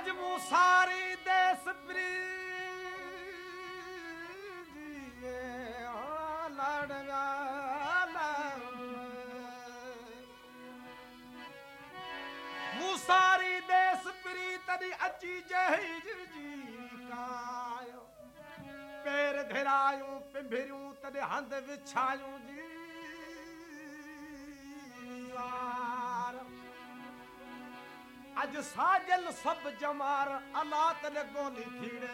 ਅਜ ਮੁਸਾਰੀ ਦੇਸ ਪ੍ਰੀਤੀਏ ਹੋ ਲੜਵਾ ਮੁਸਾਰੀ ਦੇਸ ਪ੍ਰੀਤ ਦੀ ਅਚੀ ਜਹੀ ਜੀ ਕਾਇਓ। ਪੈਰ ਧਰਾਇਓ ਪਿੰਭਰਿਓ, ਤਦੇ ਹੰਦ ਵਿਛਾਇਓ ਜੀ। ਵਾ अॼु साजल सभु जमार अला तॾहिं गोली थीड़े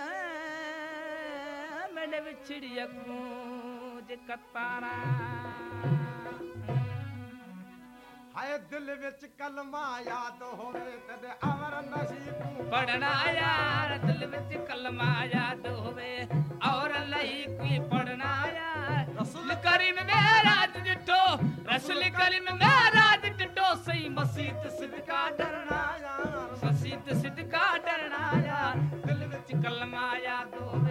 ਵਿਛੜੀ ਅਗੂ ਜੇ ਕਤਾਰਾ। ਹਾਏ ਦਿਲ ਵਿੱਚ ਕਲਮਾ ਯਾਦ ਹੋਵੇ ਤਦ ਅਵਰ ਨਸੀਬੂ। ਪੜਨਾ ਯਾਰ ਦਿਲ ਵਿੱਚ ਕਲਮਾ ਯਾਦ ਹੋਵੇ ਔਰ ਲਈ ਕੋਈ ਪੜਨਾ ਯਾਰ। ਰਸੂਲ ਕਰੀਮ ਮੇਰਾ ਡਿੱਟੋ ਰਸੂਲ ਕਰੀਮ ਮੇਰਾ ਡਿੱਟੋ ਸਹੀ ਮਸੀਤ ਸਿਦਕਾ ਡਰਨਾ ਯਾਰ। ਮਸੀਤ ਸਿਦਕਾ ਡਰਨਾ ਯਾਰ ਦਿਲ ਵਿੱਚ ਕਲਮਾ ਯਾਦ ਹੋਵੇ।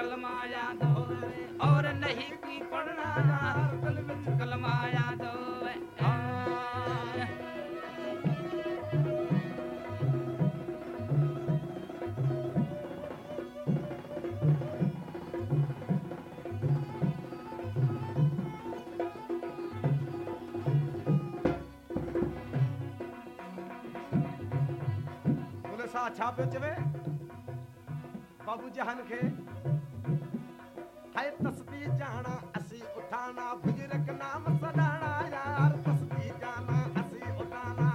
कलमा याद और नहीं की पढ़ना कल में कलमाया दो छा पियो चवे बाबू जहान खे है तस्बीह जाना असी उठाना, बुज़ुर्ग नाम सदाना यार तस्बीह जाना असी उठाना।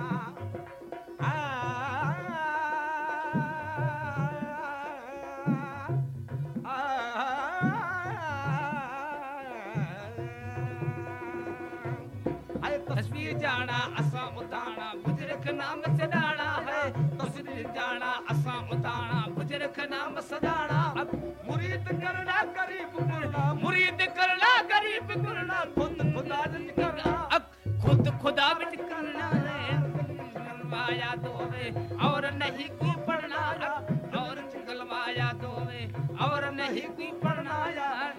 तस्वीर जाना असा उताना बुज़ुर्ग नाम सदाना है। तस्वीर जाना असा उताना बुज़ुर्ग नाम सदाना मुरीद करना गरीब करना मुरीद करना गरीब करना खुद खुदा करना। खुद खुदा बिच करना। गलवाया दोवे और नहीं की पढ़ना और गलवाया दोवे और नहीं की पढ़ना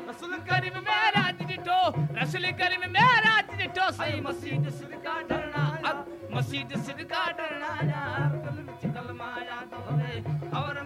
रसूल करीम मेरा डिटो रसूल करीम मेरा डिटो सही मसीह सिर का डरना मसीद सिदका डरना विच याद होवे और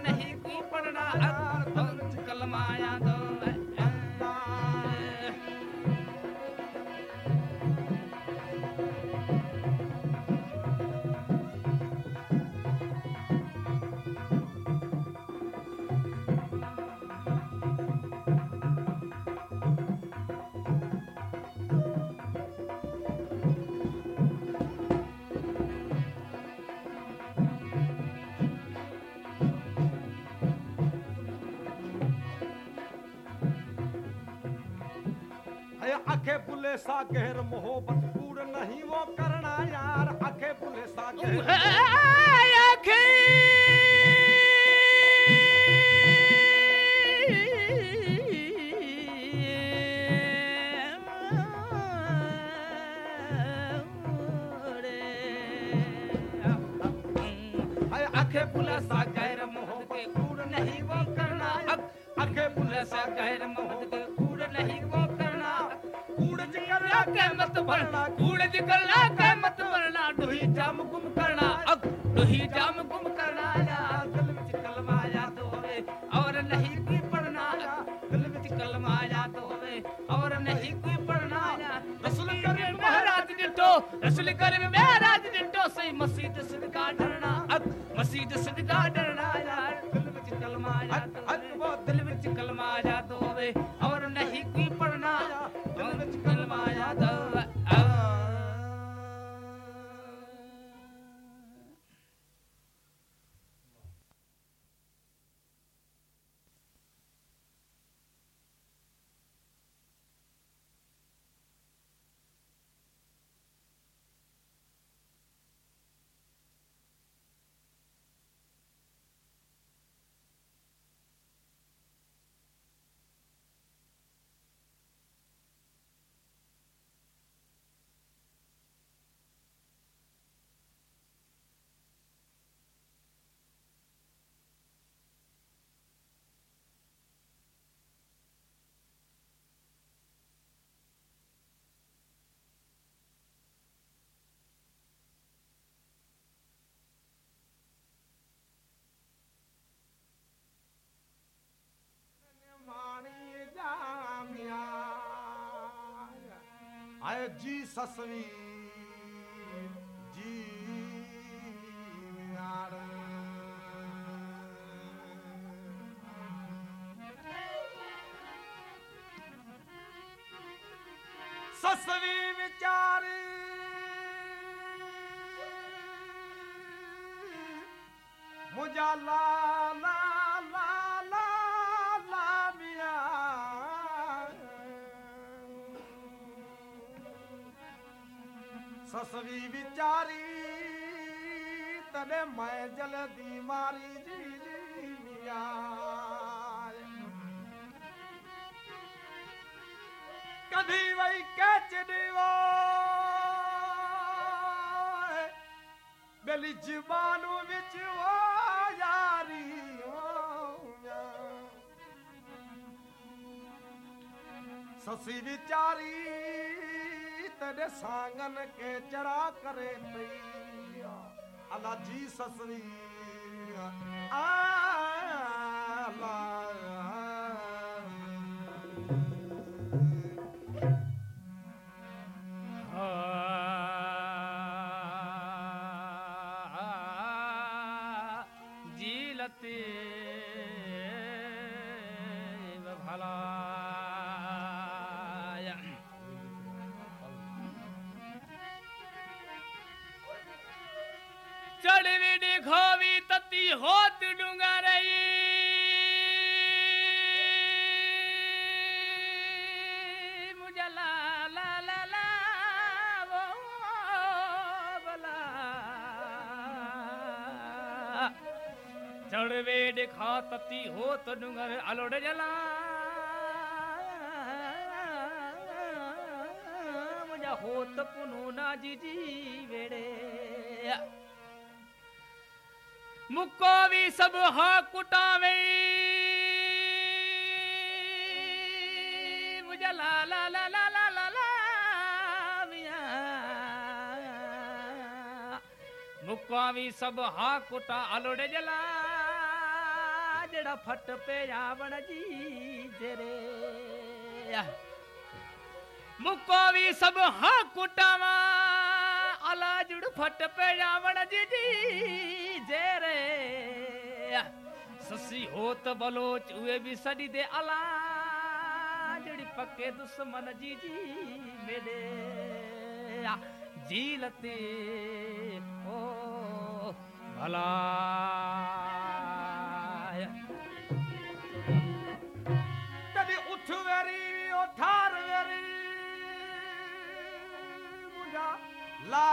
बुले सा गहर मोहब्बत कूड़ नहीं वो करना यार। आखे बुले सा गहर है आखे। पुला सा गैर मोहब्बत के कूड़ नहीं वो करना। आखे बुले सा गैर के मत भरना कूड़ जिकरना के भरना डोही जाम गुम करना। अब डोही जाम जी ससवी जी ससवी विचारी। मुझा ला फसवी विचारी, तने मैं जल्दी मारी जी लिया कभी वही कैच देवा। मेरी जबानू बिच वो यारी ससी विचारी चढ़ा करे अला जी ससुरी आला होत डूंगरई मुझे ला ला ला ला, वो चढ़वे दिखा तती होत डूंगर अलोड़ जला। मुझा होत पुनो ना जी जी वेड़े। मुको भी सब हा कुटावे। मुझे ला ला ला ला ला ला ला मुको सब हा कुटा, अलोड़े जला, जड़ा फट पे आवण जी जरे। मुको भी सब हा कुटावा अला जुड़ फट पे आवण जी जी। ऐसी होत बलोच, उहे बि सॾी दे अला जड़ी पके दुश्मन जी जी मेरे जीलते ओ, भला। तॾहिं उठ वेरी उथार वेरी। मुंहिंजा ला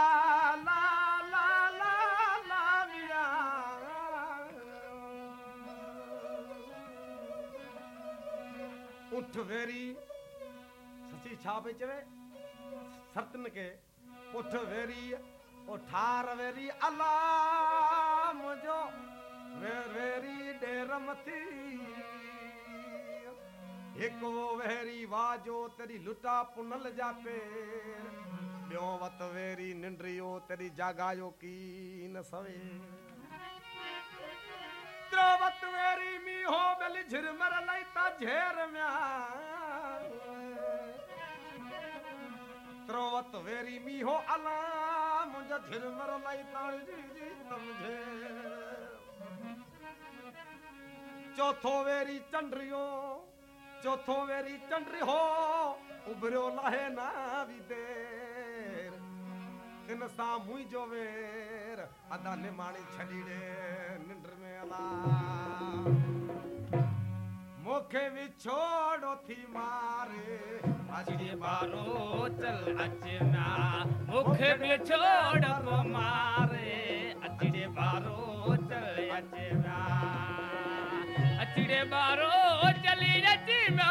वेरी सची छाप चवे, सतन के उठ वेरी, उठार वेरी अला मुझो वे वेरी डेर मथी हिक वो वेरी वाजो तेरी लुटा पुनल जा पेर ॿियो वत वेरी निंड्रियो तेरी जागायो की न सवे। वत वेरी मी हो बेली झिरमर लईता झेर त्रो वत वेरी मी हो अला मुंहिंजा झिरमर लईता जी जी तमझे चौथो वेरी चंड्रियो, चौथो वेरी चंड्री हो उभरियो लाहे ना भी देर। इन सां मुंहिंजो वेर अदा निमाणी छॾी ॾे निंड में अला। मूंखे विछोड़ो थी मारे अजरे बारो चल अचना मुख में छोड़ को मारे अजरे बारो चल अचना अजरे बारो चली अचना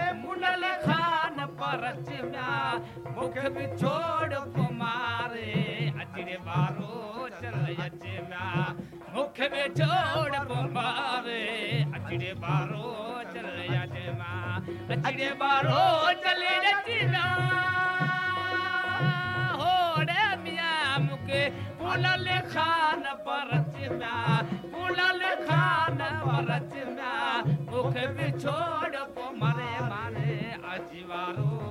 परच म्या मुख बिछोड़ कुमारे। अजरे बारो चल अच म्या मुख बिछोड़ कुमारे। अजरे बारो चल अच म्या अजरे बारो चल अच म्या होड़े मिया मुके पुलल खान म्या पुलल खान म्या मुख बिछोड़ को मरे मारे अजीवारो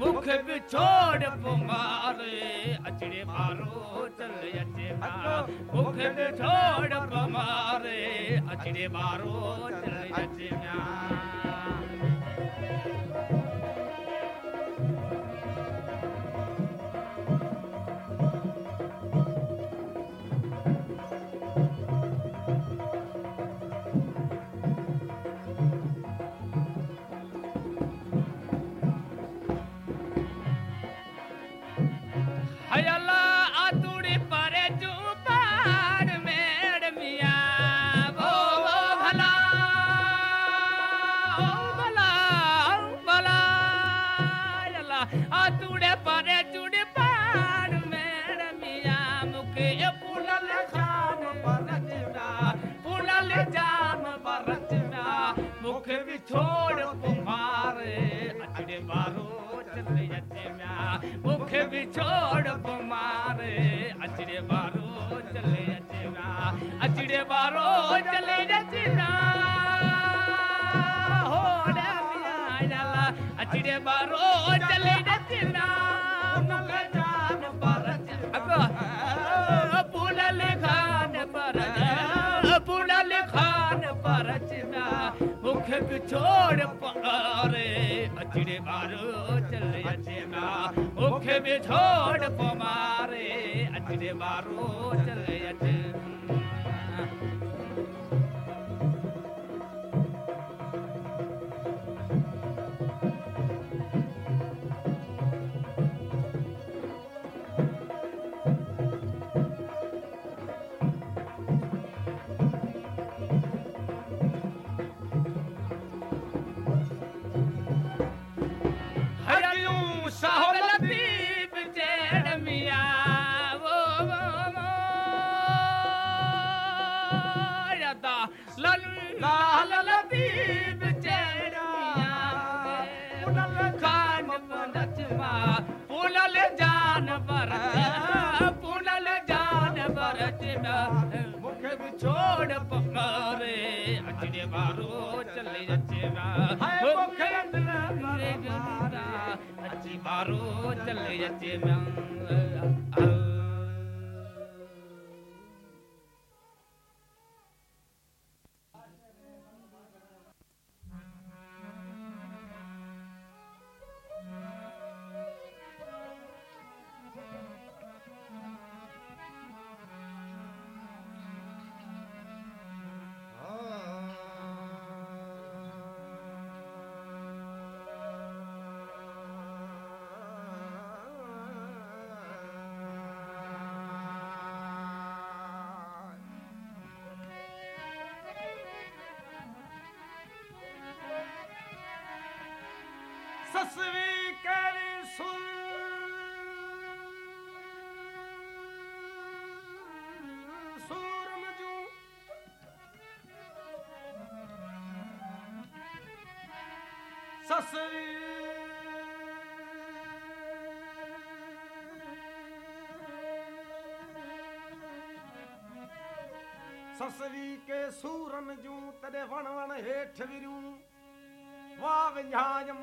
मुख बिछोड़ पुमारे। अचड़े मारो, चल अचे मुख बिछोड़ पुमारे। अचड़े मारो, चल अचे म्या de barro ਸਸਵੀ ਕਰੀ ਸੁਣ ਸੂਰਮ ਜੂ ਸਸਵੀ ਸਸਰੀ ਕੇ ਸੂਰਨ ਜੂ ਤਦੇ ਵਣ ਵਣ ਹੇਠ ਵਿਰੂ ਵਾ ਵਿਝਾਜਮ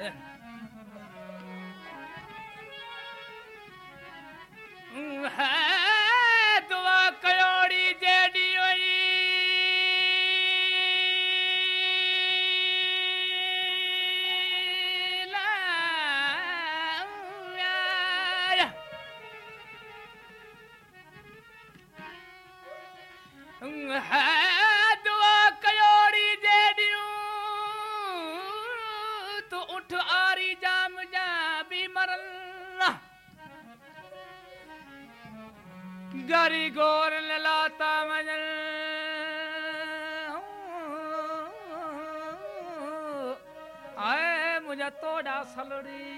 Yeah. salary.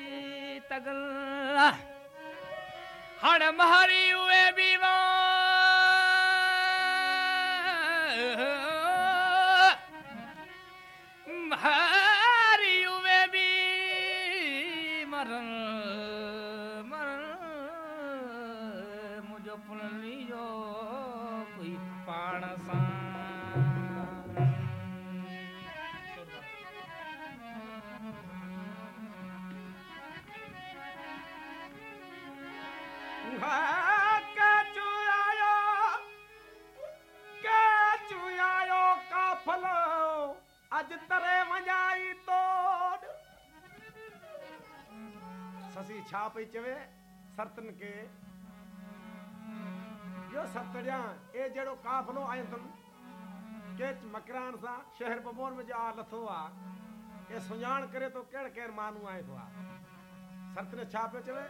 चवे सरतन के। यो सतड़िया ए जहिड़ो काफ़िलो आयो अथनि केच मकरान सां शहर बमोन में जा लथो आहे ए सुञाण करे तो कहिड़े कहिड़े माण्हू आयो आहे सरतन छा पियो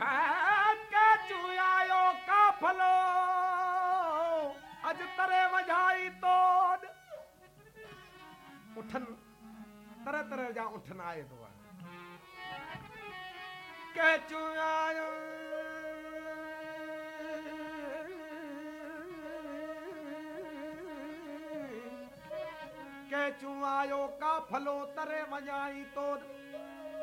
चवे चुयायो काफलो अज तरे वजाई तोड़ उठन, तरह तरह जा उठन आए तो के चुयायो। के चुआयो काफलो तरे वजाई तोड़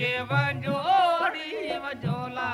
के वंजोड़ी वंजोला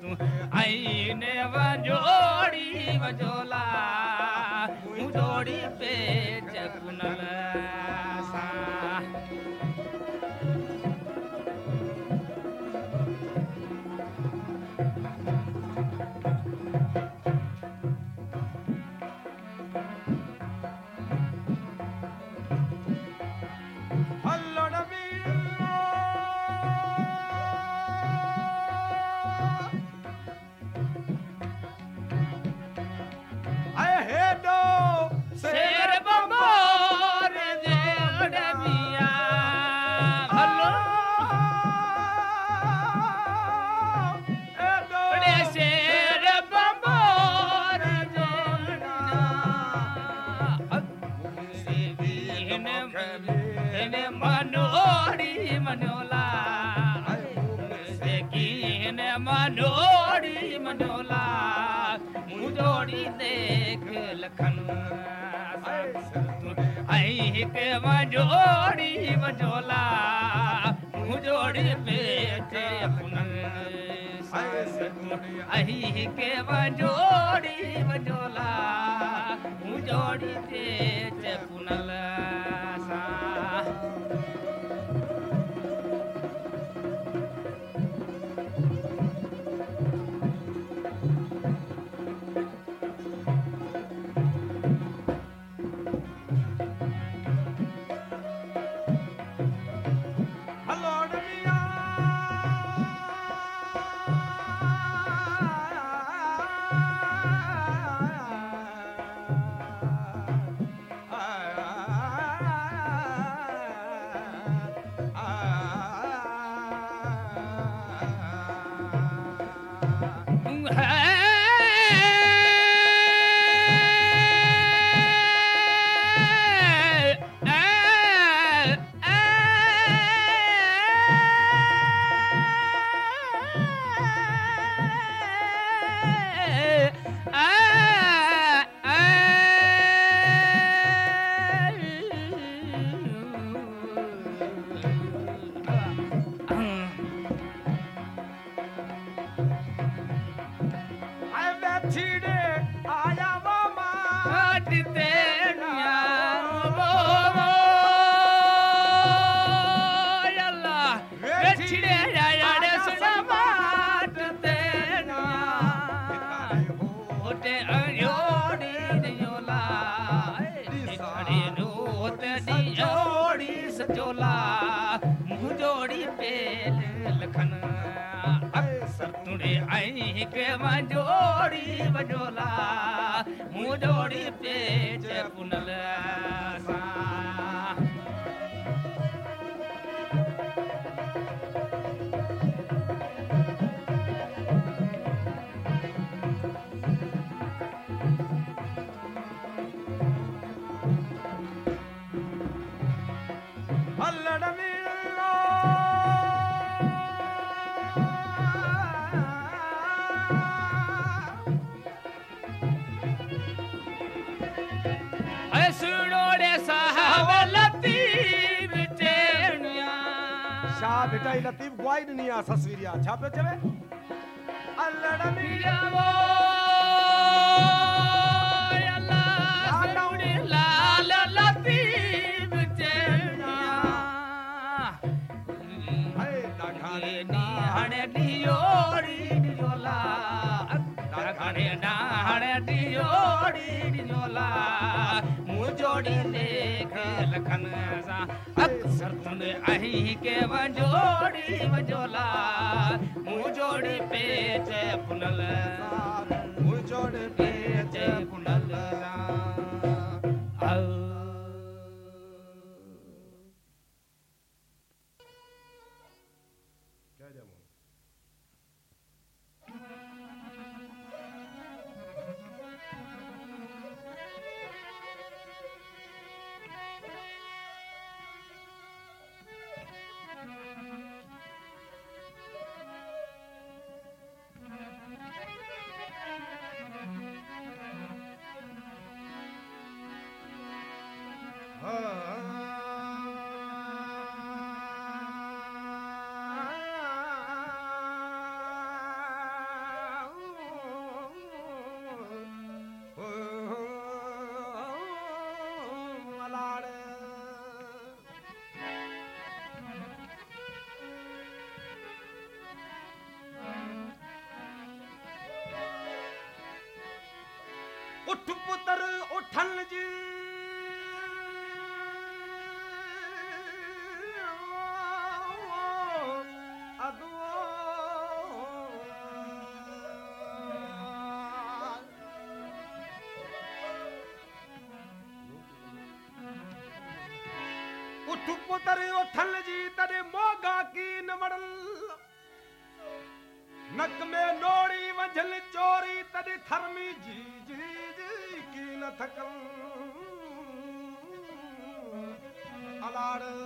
तू आईने वजोड़ी वजोला जोड़ी पे पुनल मुजोड़ी देख लखन आई के मजोड़ी मजोला मुजोड़ी बेचे पुनल आई के मजोड़ी बेचे पुनल शाह बेटा ई लतीफ ग्वाई नहीं आ ससवीरिया। छा पे चवे हलड़ मिलो लाल लतीफ चेणिया हाय डाघाने निहाणे डियोड़ी डियोला। डाघाने डाहणे डियोड़ी डियोला। मुजोड़ी देख लखन सा। सरतन आही के वजोड़ी वजोला मुजोड़ी पे चे पुनल मुजोड़ी पे चे पुनल ah. उठ पुत्र उठन जी तॾहिं मोगा की न वड़ल नक में नोड़ी वझल चोरी तॾहिं थरमी जी जी जी की न थकल अलाड़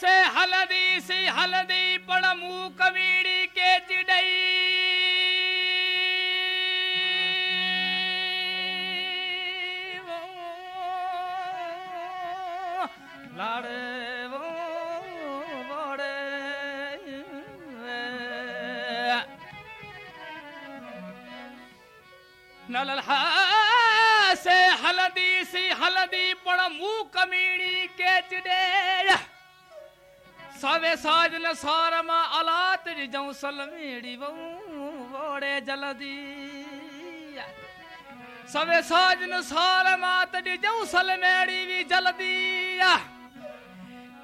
से हलदी सी हलदी पण मुँह कवीड़ी के चिड़ई से हलदी सी हलदी पड़ मुँह कमीणी के चिड़े सवे साजन सारमा अलात जऊं सलमेड़ी वो बड़े जल्दी। सवे साजन सारमा तॾहिं सलमेड़ी भी जल्दी।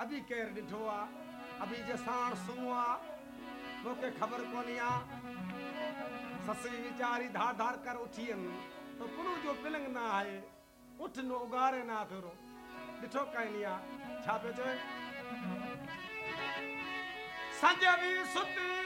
अभी केर ॾिठो आहे अभी जे साण सुनो आहे मूंखे ख़बर कोन्हे आहे ससरी वीचारी धार धार कर उठी आहिनि तो पुनू जो पिलंग न आहे उठ न उगारे न थोरो ॾिठो काई आहे छा पियो चवे संजवी सुती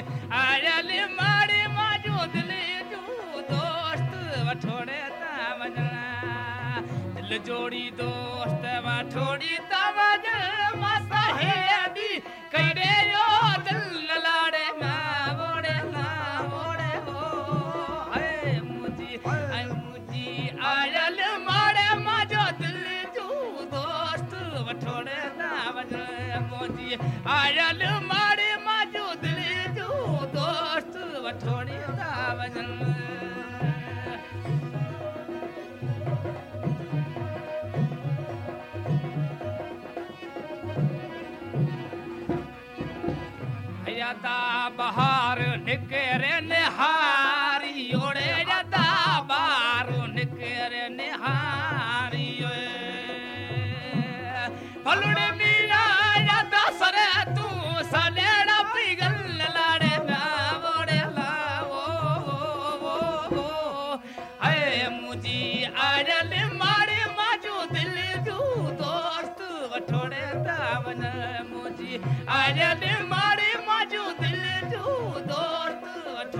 आयल मारे माजो दिल जो दोस्त, वठोड़े ता जोड़ी दोस्त, वठोड़ी ता वज़न। मासा कईड़े यदा बहार निकरे निहारी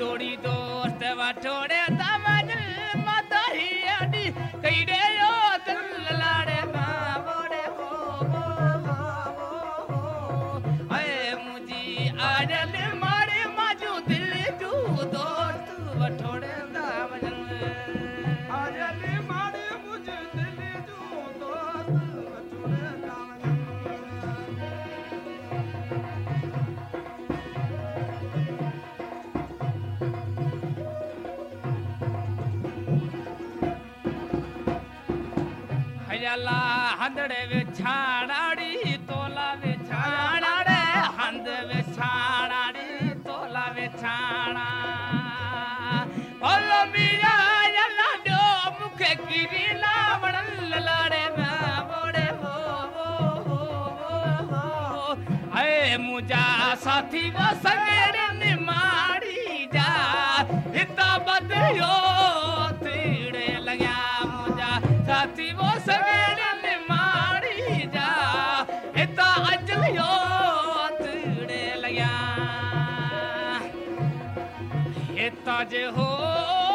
जोड़ी हंधड़े वेछाणी तोला ਨਿਮਾੜੀ तोला विछाणा ਬਦਿਓ Radio.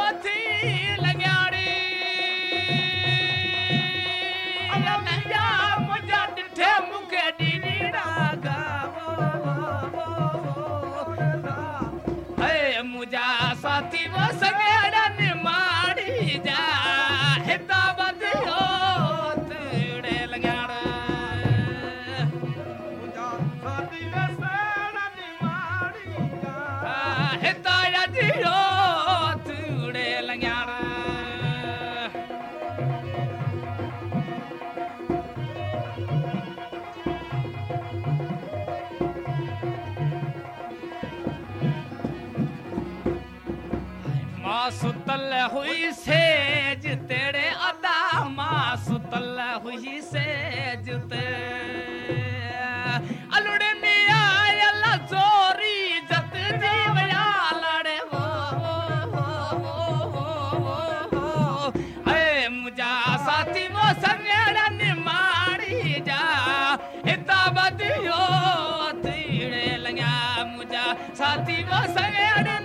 Galatasaray